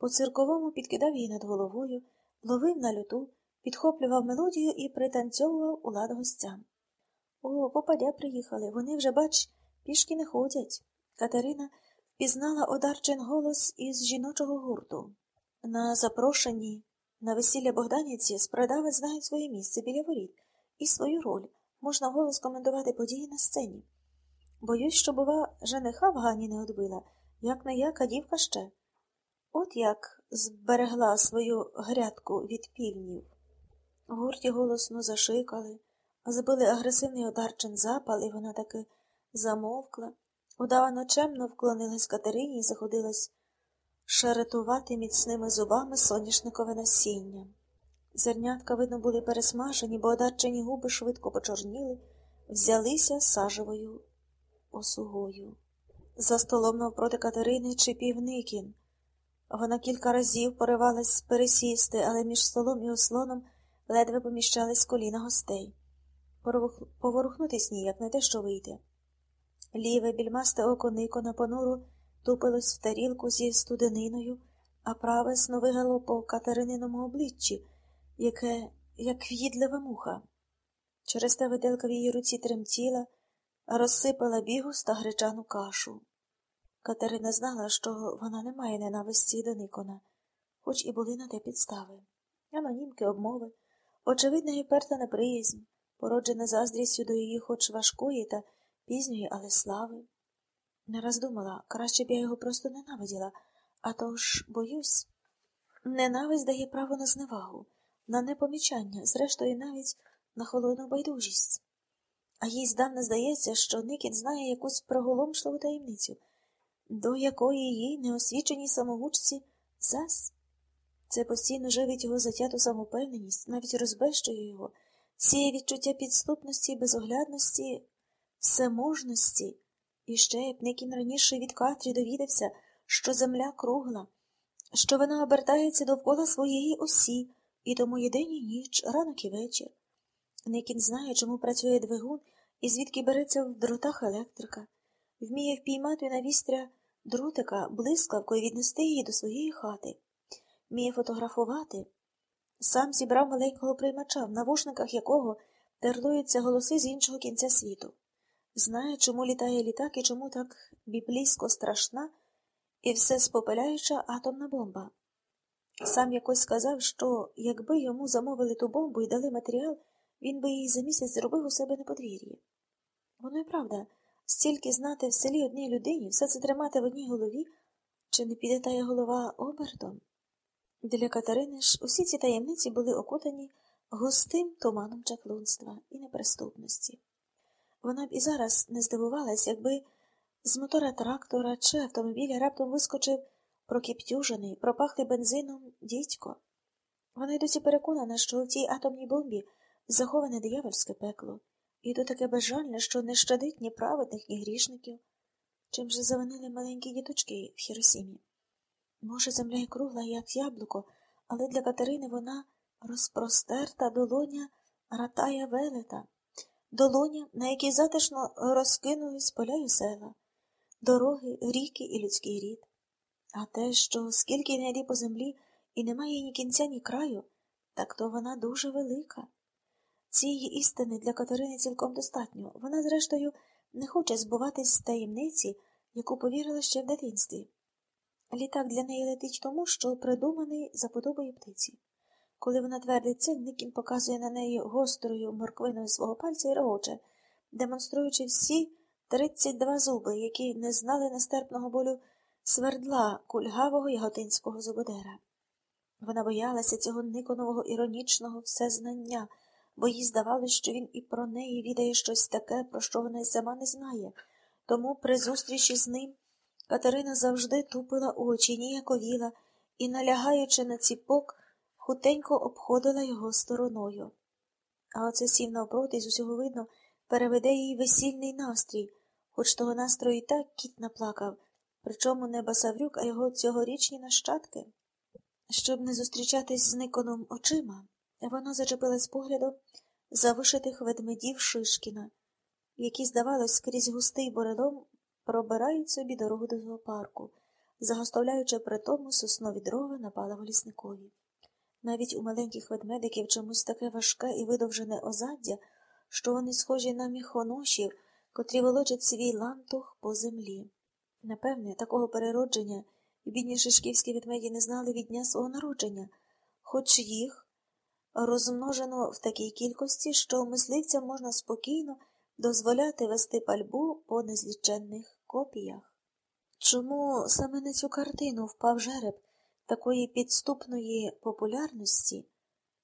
По цирковому підкидав її над головою, ловив на люту, підхоплював мелодію і пританцьовував у лад гостям. О, попадя приїхали. Вони вже, бач, пішки не ходять. Катерина впізнала одарчин голос із жіночого гурту. На запрошенні на весілля Богданівці спродавець знають своє місце біля воріт і свою роль. Можна вголос коментувати події на сцені. Боюсь, що, бува, жениха в Гані не одбила, як не як, а дівка ще. От як зберегла свою грядку від півнів. Гурті голосно зашикали, збили агресивний одарчин запал, і вона таки замовкла, удавано чемно вклонилась Катерині і заходилась шаретувати міцними зубами соняшникове насіння. Зернятка, видно, були пересмажені, бо одарчені губи швидко почорніли, взялися сажевою осугою. За столом навпроти Катерини чипів Никін. Вона кілька разів поривалась пересісти, але між столом і ослоном ледве поміщались коліна гостей. Поворухнутись ніяк, не те, що вийти. Ліве більмасте око Никона понуру тупилось в тарілку зі студениною, а праве сновигало по Катерининому обличчі, яке, як в'їдлива муха. Через те виделка в її руці тремтіла, розсипала бігус та гречану кашу. Катерина знала, що вона не має ненависті до Никона, хоч і були на те підстави. Анонімки, обмови, очевидна і перта неприязнь, породжена заздрістю до її хоч важкої та пізньої, але слави. Не раз думала, краще б я його просто ненавиділа, а то ж, боюсь, ненависть дає право на зневагу, на непомічання, зрештою, навіть на холодну байдужість. А їй здавна здається, що Никін знає якусь проголомшливу таємницю, до якої їй неосвіченій самогучці зас. Це постійно живить його затяту самопевненість, навіть розбещує його, сіє відчуття підступності, безоглядності, всеможності. І ще б Никін раніше від Катрі довідався, що земля кругла, що вона обертається довкола своєї осі, і тому є день і ніч, ранок і вечір. Никін знає, чому працює двигун і звідки береться в дротах електрика, вміє впіймати на дротика блискавкою віднести її до своєї хати, вміє фотографувати. Сам зібрав маленького приймача, в навушниках якого терлуються голоси з іншого кінця світу. Знає, чому літає літак і чому так біблійсько страшна і все спопеляюча атомна бомба. Сам якось сказав, що якби йому замовили ту бомбу і дали матеріал, він би її за місяць зробив у себе на подвір'ї. Воно й правда, стільки знати в селі одній людині, все це тримати в одній голові, чи не піде тая голова обертом? Для Катерини ж усі ці таємниці були окутані густим туманом чаклунства і неприступності. Вона б і зараз не здивувалась, якби з мотора трактора чи автомобіля раптом вискочив прокіптюжений, пропахлий бензином дідько. Вона й досі переконана, що в цій атомній бомбі заховане диявольське пекло, і то таке безжальне, що не щадить ні праведних, ні грішників. Чим же завинили маленькі діточки в Хіросімі? Може, земля й кругла, як яблуко, але для Катерини вона розпростерта долоня ратая велета долоня, на якій затишно розкинулись поля й села, дороги, ріки і людський рід. А те, що скільки не йди по землі і немає ні кінця, ні краю, так то вона дуже велика. Цієї істини для Катерини цілком достатньо. Вона, зрештою, не хоче збуватись з таємниці, яку повірила ще в дитинстві. Літак для неї летить тому, що придуманий за подобою птиці. Коли вона твердить це, Никін показує на неї гострою морквиною свого пальця і регоче, демонструючи всі 32 зуби, які не знали нестерпного болю свердла кульгавого яготинського зубодера. Вона боялася цього Никонового іронічного всезнання, бо їй здавалось, що він і про неї відає щось таке, про що вона й сама не знає. Тому при зустрічі з ним Катерина завжди тупила очі, ніяковіла і, налягаючи на ціпок, хутенько обходила його стороною. А оце сів навпроти, і з усього видно, переведе їй весільний настрій, хоч того настрою і так кіт наплакав, причому не Басаврюк, а його цьогорічні нащадки. Щоб не зустрічатись з Никоном очима, вона зачепилась поглядом за вишитих ведмедів Шишкіна, які, здавалось, крізь густий борелом пробирають собі дорогу до зоопарку, загоставляючи при тому соснові дрова на паливо лісникові. Навіть у маленьких ведмедиків чомусь таке важке і видовжене озаддя, що вони схожі на міхоношів, котрі волочать свій лантух по землі. Напевне, такого переродження бідні шишківські ведмеді не знали від дня свого народження, хоч їх розмножено в такій кількості, що мисливцям можна спокійно дозволяти вести пальбу по незліченних копіях. Чому саме на цю картину впав жереб такої підступної популярності,